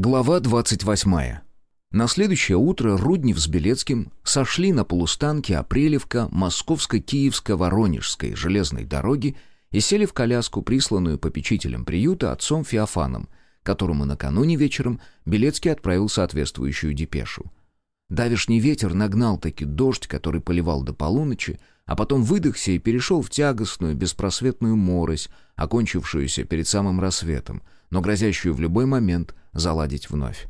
Глава 28. На следующее утро Руднев с Белецким сошли на полустанке Апрелевка Московско-Киевско-Воронежской железной дороги и сели в коляску, присланную попечителем приюта отцом Феофаном, которому накануне вечером Белецкий отправил соответствующую депешу. Давишний ветер нагнал таки дождь, который поливал до полуночи, а потом выдохся и перешел в тягостную, беспросветную морось, окончившуюся перед самым рассветом, но грозящую в любой момент заладить вновь.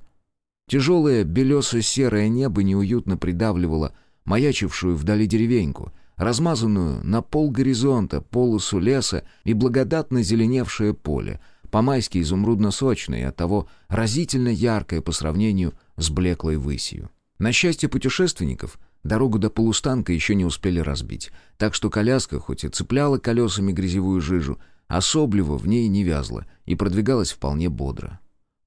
Тяжелое белесо-серое небо неуютно придавливало маячившую вдали деревеньку, размазанную на пол горизонта полосу леса и благодатно зеленевшее поле, по-майски изумрудно-сочное и оттого разительно яркое по сравнению с блеклой высью. На счастье путешественников, дорогу до полустанка еще не успели разбить, так что коляска, хоть и цепляла колесами грязевую жижу, особливо в ней не вязла и продвигалась вполне бодро.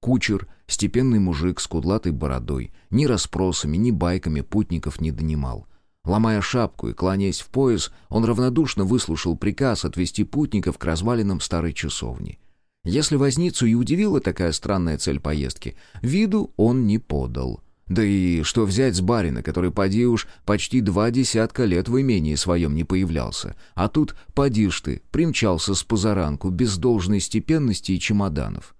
Кучер, степенный мужик с кудлатой бородой, ни расспросами, ни байками путников не донимал. Ломая шапку и кланяясь в пояс, он равнодушно выслушал приказ отвезти путников к развалинам старой часовни. Если возницу и удивила такая странная цель поездки, виду он не подал. Да и что взять с барина, который, поди уж, почти два десятка лет в имении своем не появлялся, а тут, поди ж ты, примчался с позаранку, без должной степенности и чемоданов.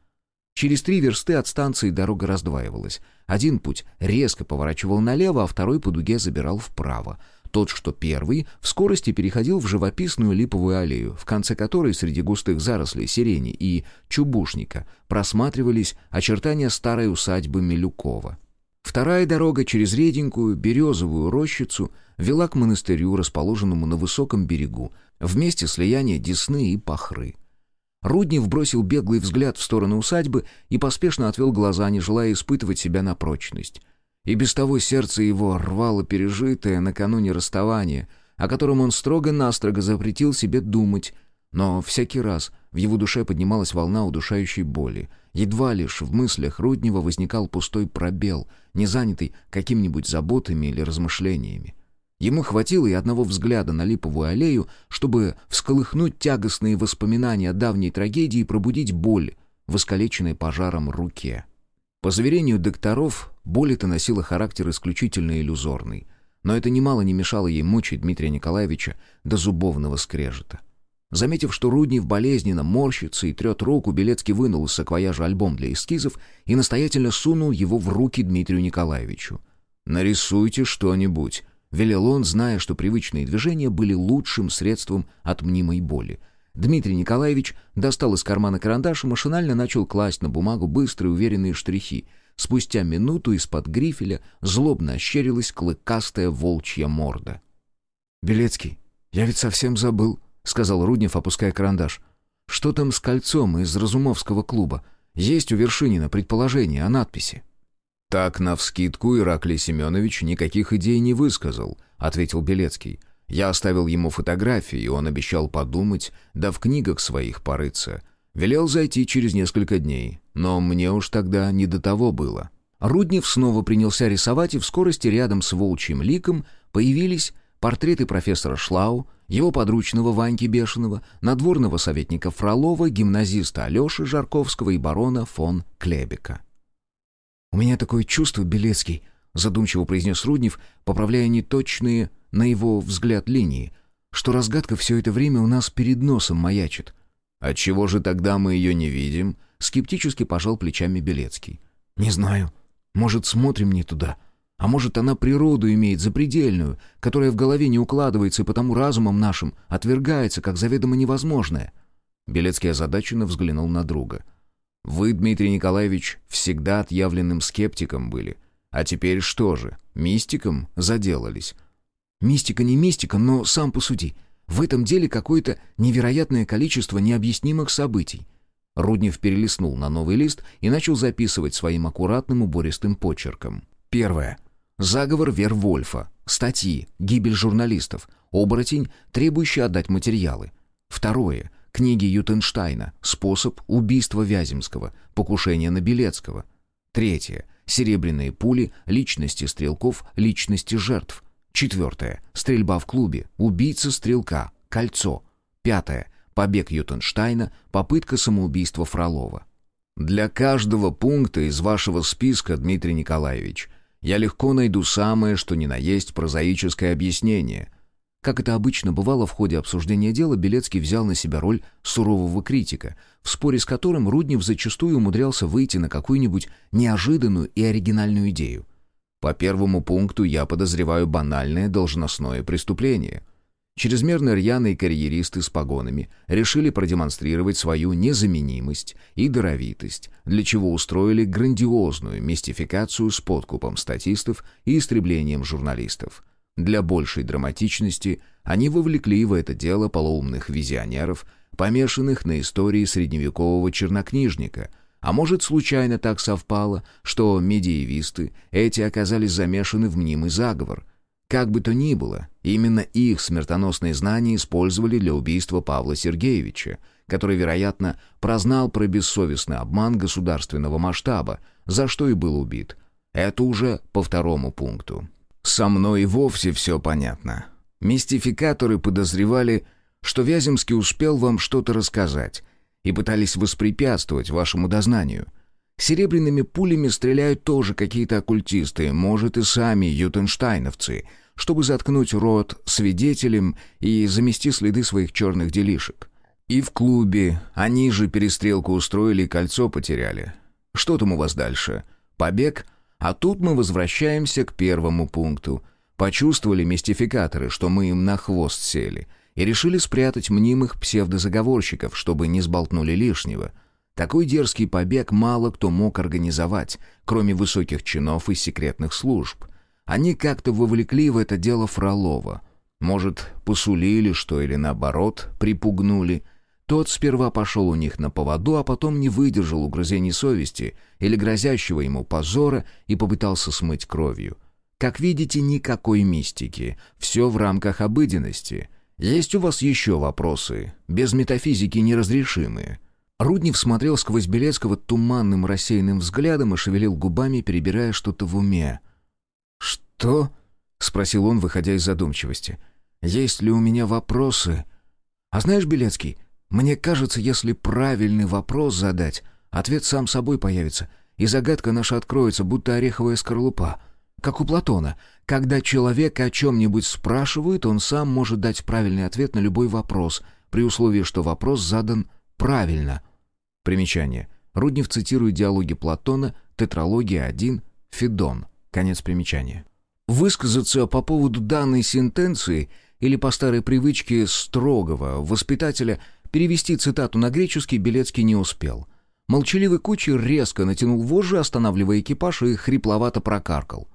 Через три версты от станции дорога раздваивалась. Один путь резко поворачивал налево, а второй по дуге забирал вправо. Тот, что первый, в скорости переходил в живописную липовую аллею, в конце которой среди густых зарослей сирени и чубушника просматривались очертания старой усадьбы Милюкова. Вторая дорога через реденькую березовую рощицу вела к монастырю, расположенному на высоком берегу, вместе слияния Десны и Пахры. Руднев бросил беглый взгляд в сторону усадьбы и поспешно отвел глаза, не желая испытывать себя на прочность. И без того сердце его рвало пережитое накануне расставания, о котором он строго-настрого запретил себе думать, но всякий раз в его душе поднималась волна удушающей боли. Едва лишь в мыслях Руднева возникал пустой пробел, не занятый какими-нибудь заботами или размышлениями. Ему хватило и одного взгляда на липовую аллею, чтобы всколыхнуть тягостные воспоминания о давней трагедии и пробудить боль в искалеченной пожаром руке. По заверению докторов, боль эта носила характер исключительно иллюзорный, но это немало не мешало ей мучить Дмитрия Николаевича до зубовного скрежета. Заметив, что Руднев болезненно морщится и трет руку, Белецкий вынул из саквояжа альбом для эскизов и настоятельно сунул его в руки Дмитрию Николаевичу. «Нарисуйте что-нибудь», — велел он, зная, что привычные движения были лучшим средством от мнимой боли. Дмитрий Николаевич достал из кармана карандаш и машинально начал класть на бумагу быстрые уверенные штрихи. Спустя минуту из-под грифеля злобно ощерилась клыкастая волчья морда. «Белецкий, я ведь совсем забыл», — сказал Руднев, опуская карандаш. «Что там с кольцом из Разумовского клуба? Есть у Вершинина предположение о надписи». «Так, навскидку, Ираклий Семенович никаких идей не высказал», — ответил Белецкий. «Я оставил ему фотографии, и он обещал подумать, да в книгах своих порыться. Велел зайти через несколько дней, но мне уж тогда не до того было». Руднев снова принялся рисовать, и в скорости рядом с волчьим ликом появились портреты профессора Шлау, его подручного Ваньки Бешеного, надворного советника Фролова, гимназиста Алеши Жарковского и барона фон Клебека. «У меня такое чувство, Белецкий», — задумчиво произнес Руднев, поправляя неточные, на его взгляд, линии, что разгадка все это время у нас перед носом маячит. «Отчего же тогда мы ее не видим?» — скептически пожал плечами Белецкий. «Не знаю. Может, смотрим не туда. А может, она природу имеет запредельную, которая в голове не укладывается и потому разумом нашим отвергается, как заведомо невозможное». Белецкий озадаченно взглянул на друга — вы, Дмитрий Николаевич, всегда отъявленным скептиком были. А теперь что же, мистиком заделались? Мистика не мистика, но сам посуди. В этом деле какое-то невероятное количество необъяснимых событий. Руднев перелистнул на новый лист и начал записывать своим аккуратным убористым почерком. Первое. Заговор Вервольфа. Статьи. Гибель журналистов. Оборотень, требующий отдать материалы. Второе книги Ютенштайна «Способ убийства Вяземского», «Покушение на Белецкого». Третье. Серебряные пули, личности стрелков, личности жертв. Четвертое. Стрельба в клубе, убийца стрелка, кольцо. Пятое. Побег Ютенштайна, попытка самоубийства Фролова. Для каждого пункта из вашего списка, Дмитрий Николаевич, я легко найду самое, что ни на есть прозаическое объяснение. Как это обычно бывало в ходе обсуждения дела, Белецкий взял на себя роль сурового критика, в споре с которым Руднев зачастую умудрялся выйти на какую-нибудь неожиданную и оригинальную идею. По первому пункту я подозреваю банальное должностное преступление. Чрезмерно рьяные карьеристы с погонами решили продемонстрировать свою незаменимость и даровитость, для чего устроили грандиозную мистификацию с подкупом статистов и истреблением журналистов. Для большей драматичности они вовлекли в это дело полоумных визионеров, помешанных на истории средневекового чернокнижника – а может, случайно так совпало, что медиевисты эти оказались замешаны в мнимый заговор, как бы то ни было, именно их смертоносные знания использовали для убийства Павла Сергеевича, который, вероятно, прознал про бессовестный обман государственного масштаба, за что и был убит. Это уже по второму пункту. Со мной и вовсе все понятно. Мистификаторы подозревали, что Вяземский успел вам что-то рассказать и пытались воспрепятствовать вашему дознанию — Серебряными пулями стреляют тоже какие-то оккультисты, может и сами ютенштайновцы, чтобы заткнуть рот свидетелям и замести следы своих черных делишек. И в клубе они же перестрелку устроили и кольцо потеряли. Что там у вас дальше? Побег? А тут мы возвращаемся к первому пункту. Почувствовали мистификаторы, что мы им на хвост сели, и решили спрятать мнимых псевдозаговорщиков, чтобы не сболтнули лишнего. Такой дерзкий побег мало кто мог организовать, кроме высоких чинов и секретных служб. Они как-то вовлекли в это дело Фролова. Может, посулили что или наоборот, припугнули. Тот сперва пошел у них на поводу, а потом не выдержал угрызений совести или грозящего ему позора и попытался смыть кровью. Как видите, никакой мистики. Все в рамках обыденности. Есть у вас еще вопросы, без метафизики неразрешимые?» Руднев смотрел сквозь Белецкого туманным рассеянным взглядом и шевелил губами, перебирая что-то в уме. «Что?» — спросил он, выходя из задумчивости. «Есть ли у меня вопросы?» «А знаешь, Белецкий, мне кажется, если правильный вопрос задать, ответ сам собой появится, и загадка наша откроется, будто ореховая скорлупа. Как у Платона. Когда человека о чем-нибудь спрашивают, он сам может дать правильный ответ на любой вопрос, при условии, что вопрос задан правильно». Примечание. Руднев цитирует диалоги Платона, Тетралогия 1, Федон. Конец примечания. Высказаться по поводу данной сентенции или по старой привычке строгого воспитателя перевести цитату на греческий Белецкий не успел. Молчаливый кучер резко натянул вожжи, останавливая экипаж, и хрипловато прокаркал.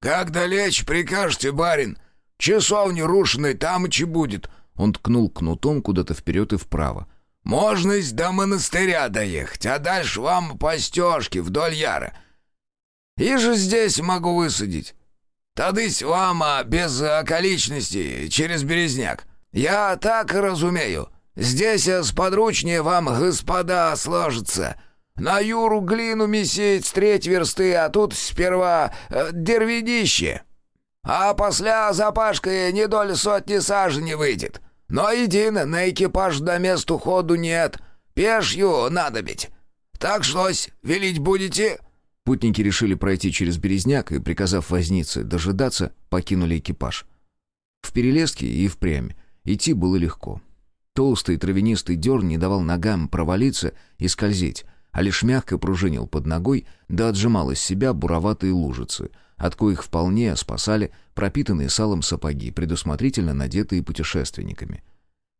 «Как далече прикажете, барин? Часовня рушеной там и че будет?» Он ткнул кнутом куда-то вперед и вправо. «Можно до монастыря доехать, а дальше вам по стежке вдоль яра. И же здесь могу высадить. Тадысь вам, а без околичности, через Березняк. Я так разумею. Здесь сподручнее вам, господа, сложится. На Юру глину месить с треть версты, а тут сперва э, дервинище. А после запашкой не доли сотни сажени выйдет. Но един на экипаж до месту ходу нет. Пешью надобить. Так шлось, велить будете?» Путники решили пройти через Березняк и, приказав вознице дожидаться, покинули экипаж. В Перелеске и впрямь идти было легко. Толстый травянистый дерн не давал ногам провалиться и скользить, а лишь мягко пружинил под ногой, да отжимал из себя буроватые лужицы, от коих вполне спасали пропитанные салом сапоги, предусмотрительно надетые путешественниками.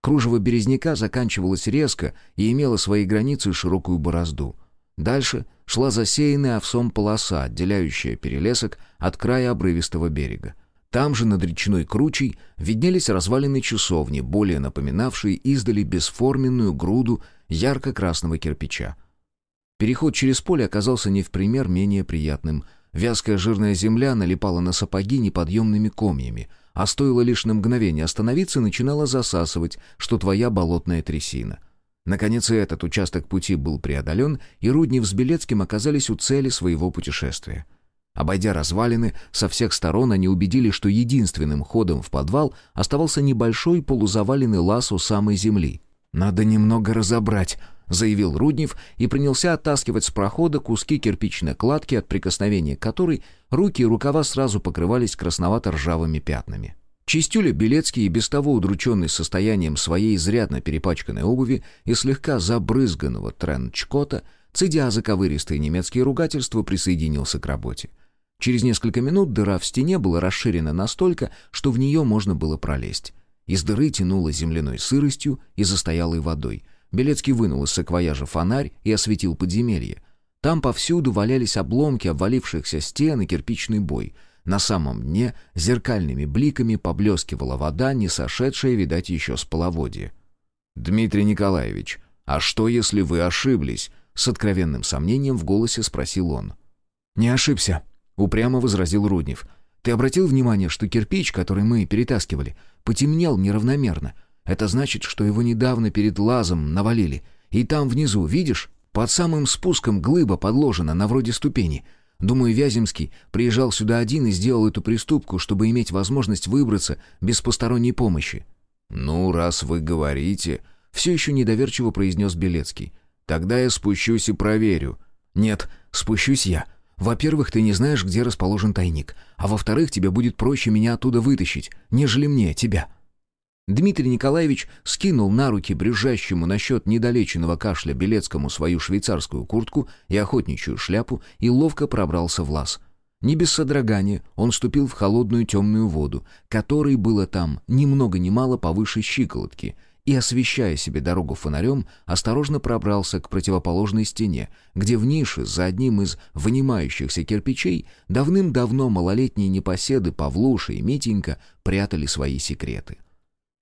Кружево березняка заканчивалось резко и имело свои границы широкую борозду — Дальше шла засеянная овсом полоса, отделяющая перелесок от края обрывистого берега. Там же над речной кручей виднелись развалины часовни, более напоминавшие издали бесформенную груду ярко-красного кирпича. Переход через поле оказался не в пример менее приятным. Вязкая жирная земля налипала на сапоги неподъемными комьями, а стоило лишь на мгновение остановиться, начинала засасывать, что твоя болотная трясина — Наконец и этот участок пути был преодолен, и Руднев с Белецким оказались у цели своего путешествия. Обойдя развалины, со всех сторон они убедились, что единственным ходом в подвал оставался небольшой полузаваленный лаз у самой земли. «Надо немного разобрать», — заявил Руднев и принялся оттаскивать с прохода куски кирпичной кладки, от прикосновения которой руки и рукава сразу покрывались красновато-ржавыми пятнами. Чистюля Белецкий, без того удрученный состоянием своей изрядно перепачканной обуви и слегка забрызганного тренчкота, цедя заковыристые немецкие ругательства, присоединился к работе. Через несколько минут дыра в стене была расширена настолько, что в нее можно было пролезть. Из дыры тянуло земляной сыростью и застоялой водой — Белецкий вынул из саквояжа фонарь и осветил подземелье. Там повсюду валялись обломки обвалившихся стен и кирпичный бой. На самом дне зеркальными бликами поблескивала вода, не сошедшая, видать, еще с половодья. «Дмитрий Николаевич, а что, если вы ошиблись?» С откровенным сомнением в голосе спросил он. «Не ошибся», — упрямо возразил Руднев. «Ты обратил внимание, что кирпич, который мы перетаскивали, потемнел неравномерно, это значит, что его недавно перед лазом навалили. И там внизу, видишь, под самым спуском глыба подложена на вроде ступени. Думаю, Вяземский приезжал сюда один и сделал эту приступку, чтобы иметь возможность выбраться без посторонней помощи». «Ну, раз вы говорите...» — все еще недоверчиво произнес Белецкий. «Тогда я спущусь и проверю». «Нет, спущусь я. Во-первых, ты не знаешь, где расположен тайник. А во-вторых, тебе будет проще меня оттуда вытащить, нежели мне, тебя». Дмитрий Николаевич скинул на руки брюзжащему насчет недолеченного кашля Белецкому свою швейцарскую куртку и охотничью шляпу и ловко пробрался в лаз. Не без содрогания он ступил в холодную темную воду, которой было там ни много ни мало повыше щиколотки, и, освещая себе дорогу фонарем, осторожно пробрался к противоположной стене, где в нише за одним из вынимающихся кирпичей давным-давно малолетние непоседы Павлуша и Митенька прятали свои секреты.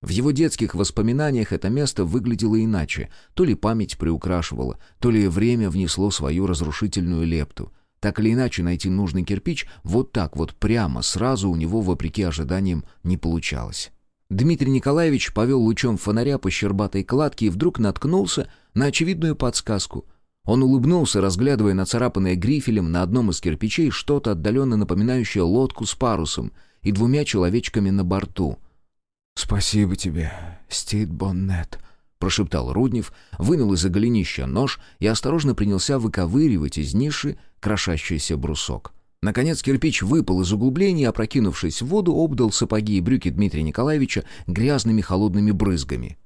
В его детских воспоминаниях это место выглядело иначе. То ли память приукрашивала, то ли время внесло свою разрушительную лепту. Так или иначе, найти нужный кирпич вот так вот прямо, сразу у него, вопреки ожиданиям, не получалось. Дмитрий Николаевич повел лучом фонаря по щербатой кладке и вдруг наткнулся на очевидную подсказку. Он улыбнулся, разглядывая нацарапанное грифелем на одном из кирпичей что-то отдаленно напоминающее лодку с парусом и двумя человечками на борту — «Спасибо тебе, Стит Боннет», — прошептал Руднев, вынул из-за голенища нож и осторожно принялся выковыривать из ниши крошащийся брусок. Наконец кирпич выпал из углубления, опрокинувшись в воду, обдал сапоги и брюки Дмитрия Николаевича грязными холодными брызгами.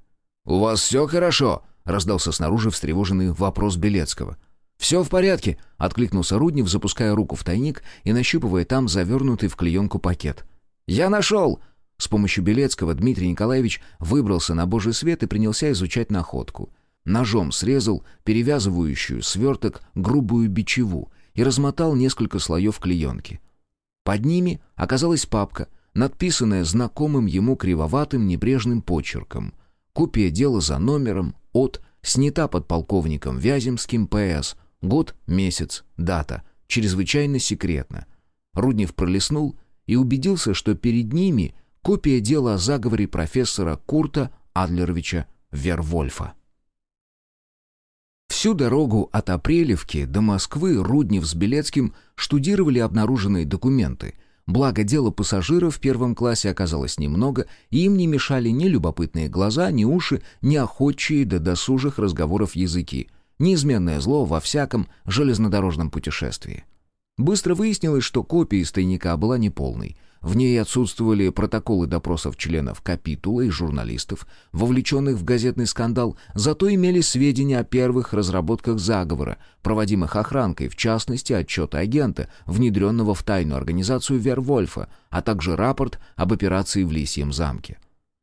«У вас все хорошо?» — раздался снаружи встревоженный вопрос Белецкого. «Все в порядке», — откликнулся Руднев, запуская руку в тайник и нащупывая там завернутый в клеенку пакет. «Я нашел!» С помощью Белецкого Дмитрий Николаевич выбрался на божий свет и принялся изучать находку. Ножом срезал перевязывающую сверток грубую бичеву и размотал несколько слоев клеенки. Под ними оказалась папка, надписанная знакомым ему кривоватым небрежным почерком. Копия дела за номером от снята под полковником Вяземским ПС. Год, месяц, дата. Чрезвычайно секретно. Руднев пролистнул и убедился, что перед ними — Копия дела о заговоре профессора Курта Адлеровича Вервольфа. Всю дорогу от Апрелевки до Москвы Руднев с Белецким штудировали обнаруженные документы. Благо, дела пассажиров в первом классе оказалось немного, и им не мешали ни любопытные глаза, ни уши, ни охотчие до досужих разговоров языки. Неизменное зло во всяком железнодорожном путешествии. Быстро выяснилось, что копия из тайника была неполной — в ней отсутствовали протоколы допросов членов капитула и журналистов, вовлеченных в газетный скандал, зато имели сведения о первых разработках заговора, проводимых охранкой, в частности, отчеты агента, внедренного в тайную организацию Вервольфа, а также рапорт об операции в Лисьем замке.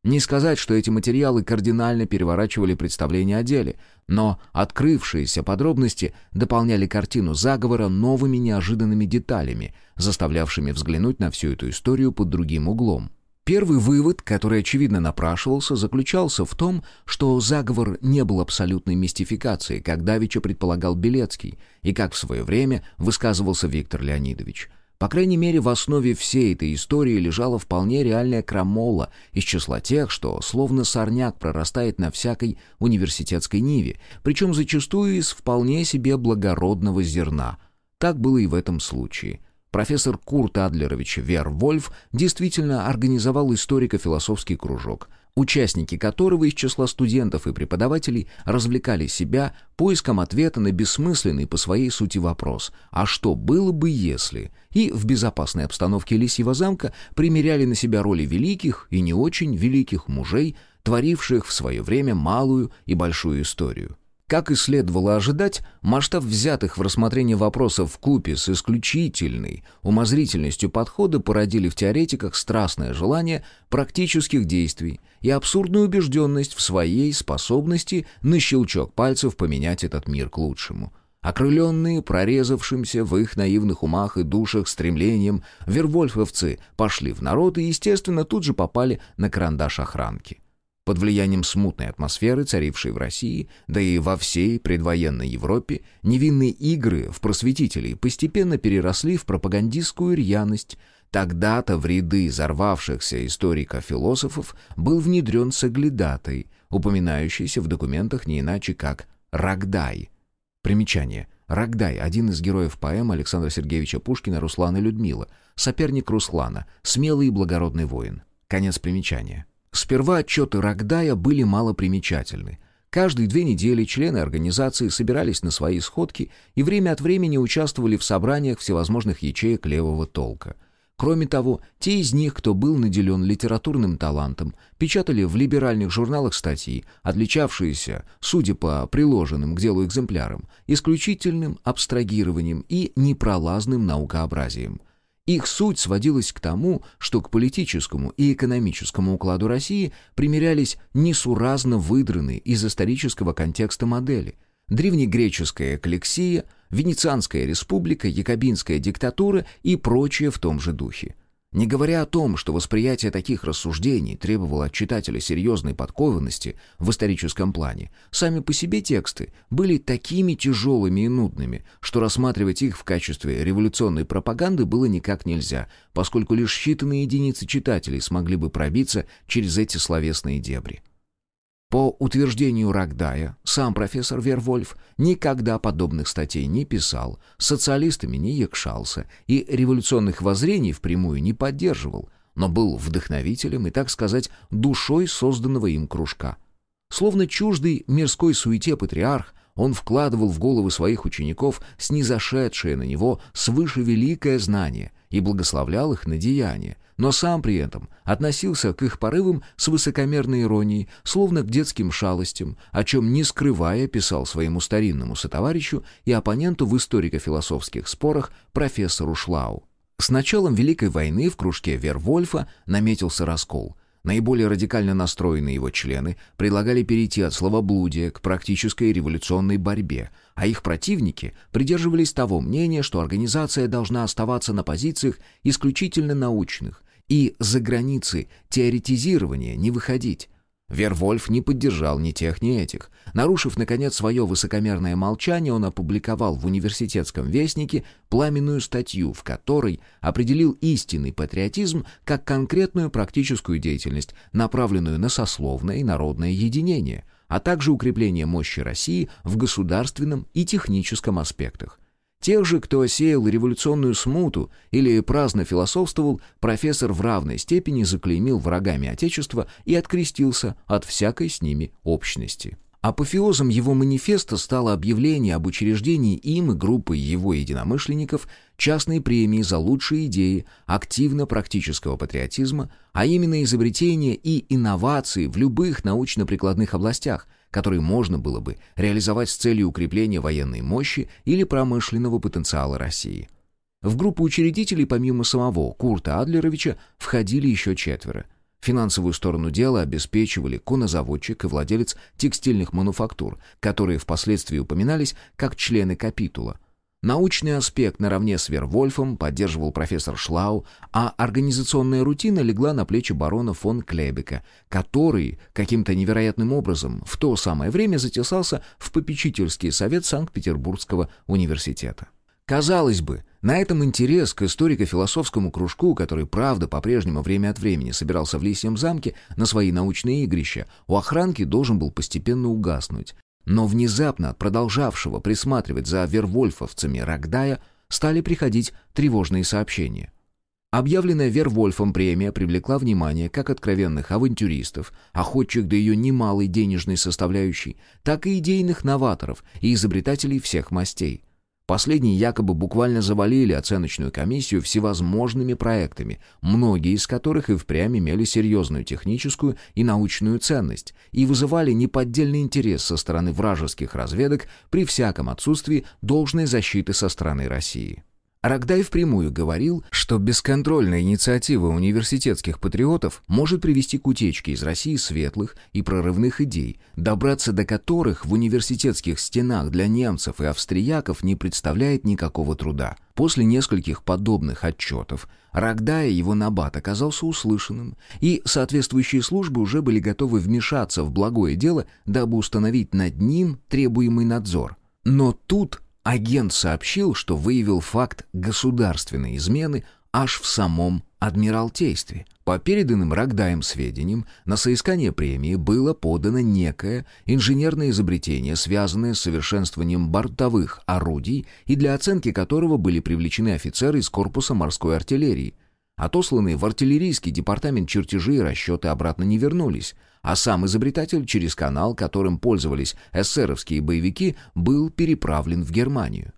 Не сказать, что эти материалы кардинально переворачивали представление о деле, но открывшиеся подробности дополняли картину заговора новыми неожиданными деталями, заставлявшими взглянуть на всю эту историю под другим углом. Первый вывод, который очевидно напрашивался, заключался в том, что заговор не был абсолютной мистификацией, как давеча предполагал Белецкий, и как в свое время высказывался Виктор Леонидович – по крайней мере, в основе всей этой истории лежала вполне реальная крамола из числа тех, что словно сорняк прорастает на всякой университетской ниве, причем зачастую из вполне себе благородного зерна. Так было и в этом случае. Профессор Курт Адлерович Вервольф действительно организовал историко-философский кружок, участники которого из числа студентов и преподавателей развлекали себя поиском ответа на бессмысленный по своей сути вопрос «А что было бы, если?» и в безопасной обстановке Лисьего замка примеряли на себя роли великих и не очень великих мужей, творивших в свое время малую и большую историю. Как и следовало ожидать, масштаб взятых в рассмотрение вопросов в купе с исключительной умозрительностью подхода породили в теоретиках страстное желание практических действий и абсурдную убежденность в своей способности на щелчок пальцев поменять этот мир к лучшему. Окрыленные, прорезавшимся в их наивных умах и душах стремлением, вервольфовцы пошли в народ и, естественно, тут же попали на карандаш охранки. Под влиянием смутной атмосферы, царившей в России, да и во всей предвоенной Европе, невинные игры в просветителей постепенно переросли в пропагандистскую рьяность. Тогда-то в ряды взорвавшихся историков-философов был внедрен соглядатай, упоминающийся в документах не иначе как «Рогдай». Примечание. Рогдай – один из героев поэм Александра Сергеевича Пушкина «Руслан и Людмила», соперник Руслана, смелый и благородный воин. Конец примечания. Сперва отчеты Рогдая были малопримечательны. Каждые две недели члены организации собирались на свои сходки и время от времени участвовали в собраниях всевозможных ячеек левого толка. Кроме того, те из них, кто был наделен литературным талантом, печатали в либеральных журналах статьи, отличавшиеся, судя по приложенным к делу экземплярам, исключительным абстрагированием и непролазным наукообразием – их суть сводилась к тому, что к политическому и экономическому укладу России примерялись несуразно выдранные из исторического контекста модели. Древнегреческая эклексия, Венецианская республика, Якобинская диктатура и прочее в том же духе. Не говоря о том, что восприятие таких рассуждений требовало от читателя серьезной подкованности в историческом плане, сами по себе тексты были такими тяжелыми и нудными, что рассматривать их в качестве революционной пропаганды было никак нельзя, поскольку лишь считанные единицы читателей смогли бы пробиться через эти словесные дебри. По утверждению Рогдая, сам профессор Вервольф никогда подобных статей не писал, с социалистами не якшался и революционных воззрений впрямую не поддерживал, но был вдохновителем и, так сказать, душой созданного им кружка. Словно чуждый мирской суете патриарх, он вкладывал в головы своих учеников снизошедшее на него свыше великое знание и благословлял их на деяния, но сам при этом относился к их порывам с высокомерной иронией, словно к детским шалостям, о чем, не скрывая, писал своему старинному сотоварищу и оппоненту в историко-философских спорах профессору Шлау. С началом Великой войны в кружке Вервольфа наметился раскол. Наиболее радикально настроенные его члены предлагали перейти от словоблудия к практической революционной борьбе, а их противники придерживались того мнения, что организация должна оставаться на позициях исключительно научных, и за границы теоретизирования не выходить. Вервольф не поддержал ни тех, ни этих. Нарушив, наконец, свое высокомерное молчание, он опубликовал в университетском вестнике пламенную статью, в которой определил истинный патриотизм как конкретную практическую деятельность, направленную на сословное и народное единение, а также укрепление мощи России в государственном и техническом аспектах. Тех же, кто сеял революционную смуту или праздно философствовал, профессор в равной степени заклеймил врагами Отечества и открестился от всякой с ними общности. Апофеозом его манифеста стало объявление об учреждении им и группой его единомышленников частной премии за лучшие идеи активно-практического патриотизма, а именно изобретения и инновации в любых научно-прикладных областях, которые можно было бы реализовать с целью укрепления военной мощи или промышленного потенциала России. В группу учредителей помимо самого Курта Адлеровича входили еще четверо. Финансовую сторону дела обеспечивали конозаводчик и владелец текстильных мануфактур, которые впоследствии упоминались как члены капитула – Научный аспект наравне с Вервольфом поддерживал профессор Шлау, а организационная рутина легла на плечи барона фон Клебека, который каким-то невероятным образом в то самое время затесался в попечительский совет Санкт-Петербургского университета. Казалось бы, на этом интерес к историко-философскому кружку, который, правда, по-прежнему время от времени собирался в Лисьем замке на свои научные игрища, у охранки должен был постепенно угаснуть. Но внезапно продолжавшего присматривать за вервольфовцами Рогдая стали приходить тревожные сообщения. Объявленная Вервольфом премия привлекла внимание как откровенных авантюристов, охотчих до ее немалой денежной составляющей, так и идейных новаторов и изобретателей всех мастей. Последние якобы буквально завалили оценочную комиссию всевозможными проектами, многие из которых и впрямь имели серьезную техническую и научную ценность и вызывали неподдельный интерес со стороны вражеских разведок при всяком отсутствии должной защиты со стороны России. Рогдай впрямую говорил, что бесконтрольная инициатива университетских патриотов может привести к утечке из России светлых и прорывных идей, добраться до которых в университетских стенах для немцев и австрияков не представляет никакого труда. После нескольких подобных отчетов Рогдая его набат оказался услышанным, и соответствующие службы уже были готовы вмешаться в благое дело, дабы установить над ним требуемый надзор. Но тут Агент сообщил, что выявил факт государственной измены аж в самом Адмиралтействе. По переданным Рогдаем сведениям, на соискание премии было подано некое инженерное изобретение, связанное с совершенствованием бортовых орудий и для оценки которого были привлечены офицеры из корпуса морской артиллерии. Отосланные в артиллерийский департамент чертежи и расчеты обратно не вернулись, а сам изобретатель через канал, которым пользовались эсеровские боевики, был переправлен в Германию.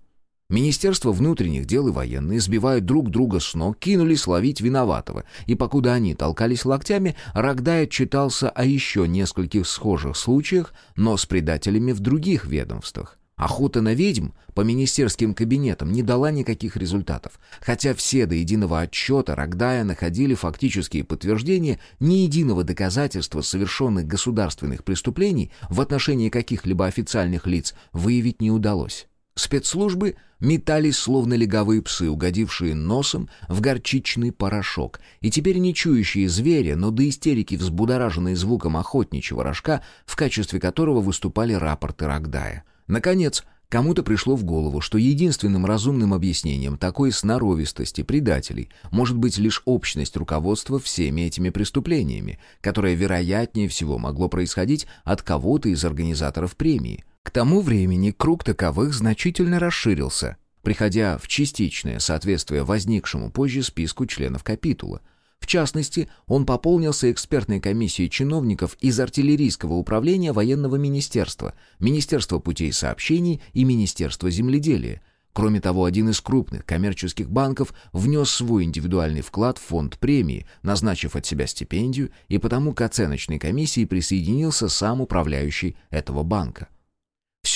Министерство внутренних дел и военные, сбивая друг друга с ног, кинулись ловить виноватого, и покуда они толкались локтями, Рогдай отчитался о еще нескольких схожих случаях, но с предателями в других ведомствах. Охота на ведьм по министерским кабинетам не дала никаких результатов, хотя все до единого отчета Рогдая находили фактические подтверждения ни единого доказательства совершенных государственных преступлений в отношении каких-либо официальных лиц выявить не удалось. Спецслужбы метались, словно легавые псы, угодившие носом в горчичный порошок, и теперь не чующие зверя, но до истерики взбудораженные звуком охотничьего рожка, в качестве которого выступали рапорты Рогдая. Наконец, кому-то пришло в голову, что единственным разумным объяснением такой сноровистости предателей может быть лишь общность руководства всеми этими преступлениями, которое вероятнее всего могло происходить от кого-то из организаторов премии. К тому времени круг таковых значительно расширился, приходя в частичное соответствие возникшему позже списку членов капитула – в частности, он пополнился экспертной комиссией чиновников из артиллерийского управления военного министерства, Министерства путей сообщений и Министерства земледелия. Кроме того, один из крупных коммерческих банков внес свой индивидуальный вклад в фонд премии, назначив от себя стипендию, и потому к оценочной комиссии присоединился сам управляющий этого банка.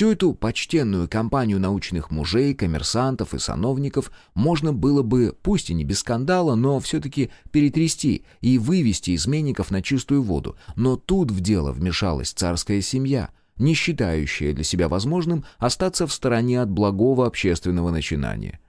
Всю эту почтенную компанию научных мужей, коммерсантов и сановников можно было бы, пусть и не без скандала, но все-таки перетрясти и вывести изменников на чистую воду. Но тут в дело вмешалась царская семья, не считающая для себя возможным остаться в стороне от благого общественного начинания.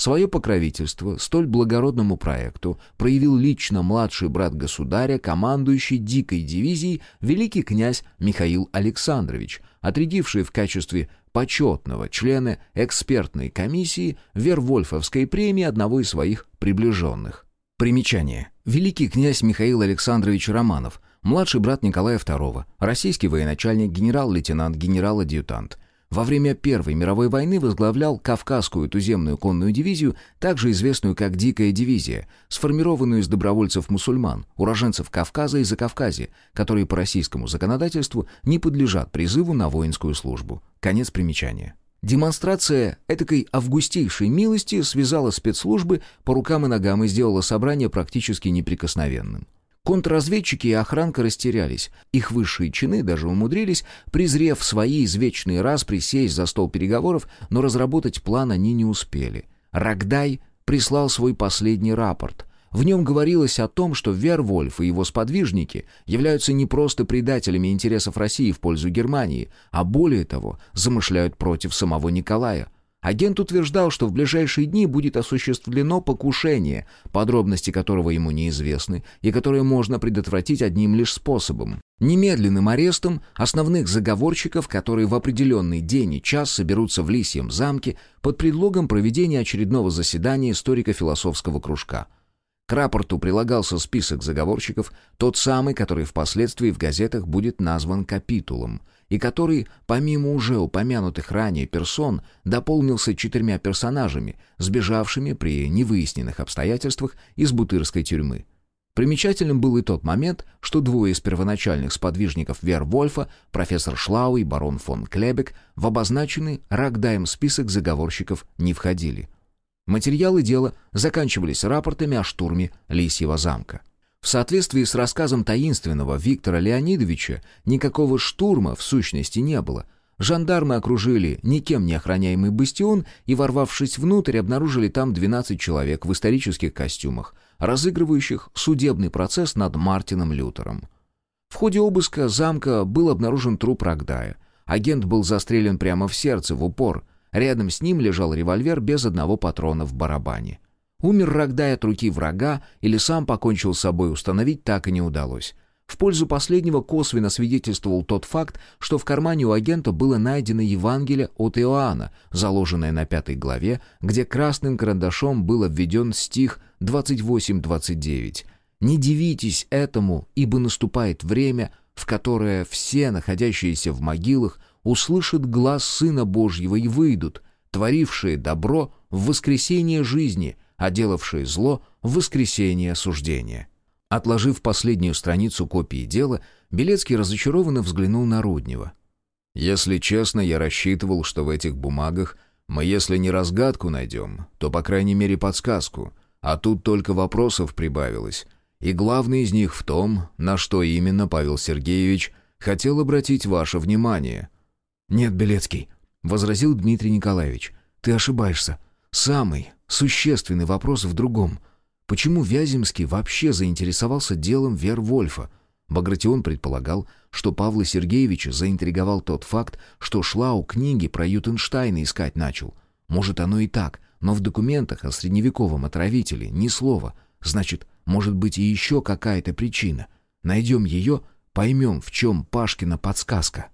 Свое покровительство столь благородному проекту проявил лично младший брат государя, командующий дикой дивизией, великий князь Михаил Александрович, отрядивший в качестве почетного члена экспертной комиссии Вервольфовской премии одного из своих приближенных. Примечание. Великий князь Михаил Александрович Романов, младший брат Николая II, российский военачальник, генерал-лейтенант, генерал-адъютант – во время Первой мировой войны возглавлял Кавказскую туземную конную дивизию, также известную как «Дикая дивизия», сформированную из добровольцев-мусульман, уроженцев Кавказа и Закавказья, которые по российскому законодательству не подлежат призыву на воинскую службу. Конец примечания. Демонстрация этакой августейшей милости связала спецслужбы по рукам и ногам и сделала собрание практически неприкосновенным. Контрразведчики и охранка растерялись. Их высшие чины даже умудрились, презрев свои извечные раз, присесть за стол переговоров, но разработать план они не успели. Рогдай прислал свой последний рапорт. В нем говорилось о том, что Вервольф и его сподвижники являются не просто предателями интересов России в пользу Германии, а более того, замышляют против самого Николая – Агент утверждал, что в ближайшие дни будет осуществлено покушение, подробности которого ему неизвестны и которое можно предотвратить одним лишь способом – немедленным арестом основных заговорщиков, которые в определенный день и час соберутся в Лисьем замке под предлогом проведения очередного заседания историко-философского кружка. К рапорту прилагался список заговорщиков, тот самый, который впоследствии в газетах будет назван капитулом – и который, помимо уже упомянутых ранее персон, дополнился четырьмя персонажами, сбежавшими при невыясненных обстоятельствах из бутырской тюрьмы. Примечательным был и тот момент, что двое из первоначальных сподвижников Вервольфа, профессор Шлау и барон фон Клебек, в обозначенный Рагдаем список заговорщиков не входили. Материалы дела заканчивались рапортами о штурме Лисьего замка. В соответствии с рассказом таинственного Виктора Леонидовича, никакого штурма в сущности не было. Жандармы окружили никем не охраняемый бастион и, ворвавшись внутрь, обнаружили там 12 человек в исторических костюмах, разыгрывающих судебный процесс над Мартином Лютером. В ходе обыска замка был обнаружен труп Рогдая. Агент был застрелен прямо в сердце, в упор. Рядом с ним лежал револьвер без одного патрона в барабане. Умер Рогдай от руки врага или сам покончил с собой, установить так и не удалось. В пользу последнего косвенно свидетельствовал тот факт, что в кармане у агента было найдено Евангелие от Иоанна, заложенное на пятой главе, где красным карандашом был введен стих 28-29. «Не дивитесь этому, ибо наступает время, в которое все, находящиеся в могилах, услышат глаз Сына Божьего и выйдут, творившие добро в воскресение жизни, а делавшие зло в воскресение суждения. Отложив последнюю страницу копии дела, Белецкий разочарованно взглянул на Руднева. «Если честно, я рассчитывал, что в этих бумагах мы, если не разгадку найдем, то, по крайней мере, подсказку, а тут только вопросов прибавилось. И главный из них в том, на что именно Павел Сергеевич хотел обратить ваше внимание». «Нет, Белецкий», — возразил Дмитрий Николаевич, — «ты ошибаешься. Самый существенный вопрос в другом. Почему Вяземский вообще заинтересовался делом Вервольфа? Багратион предполагал, что Павла Сергеевича заинтриговал тот факт, что Шлау книги про Ютенштейна искать начал. Может, оно и так, но в документах о средневековом отравителе ни слова. Значит, может быть и еще какая-то причина. Найдем ее, поймем, в чем Пашкина подсказка.